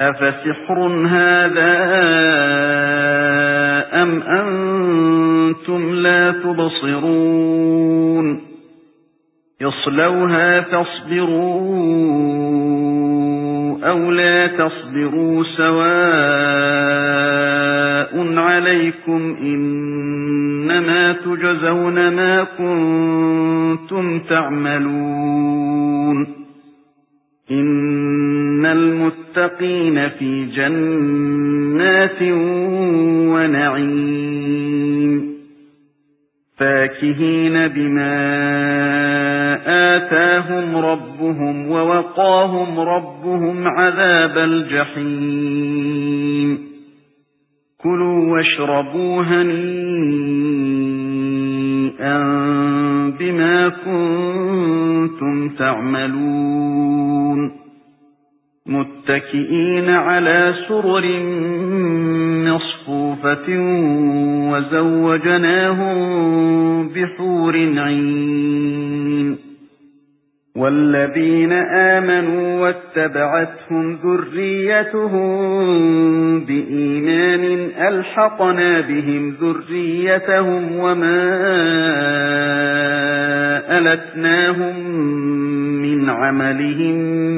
أَفَسِحْرٌ هَذَا أَمْ أَنْتُمْ لَا تُبْصِرُونَ يَصْلَوْهَا فَاصْبِرُوا أَوْ لَا تَصْبِرُوا سَوَاءٌ عَلَيْكُمْ إِنَّمَا تُجْزَوْنَ مَا كُنتُمْ تَعْمَلُونَ إِنَّ الْمُتَّقِينَ فِي جَنَّاتٍ وَنَعِيمٍ. فَاكِهِينَ بِمَا آتَاهُمْ رَبُّهُمْ وَوَقَاهُمْ رَبُّهُمْ عَذَابَ الْجَحِيمِ. كُلُوا وَاشْرَبُوا هَنِيئًا بِمَا كُنتُمْ تَعْمَلُونَ. مُتَّكِئِينَ عَلَى سُرُرٍ مَّصْفُوفَةٍ وَزَوَّجْنَاهُم بِحُورٍ عِينٍ وَالَّذِينَ آمَنُوا وَاتَّبَعَتْهُمْ ذُرِّيَّتُهُم بِإِيمَانٍ أَلْحَقْنَا بِهِمْ ذُرِّيَّتَهُمْ وَمَا أَلَتْنَاهُم مِّنْ عَمَلِهِم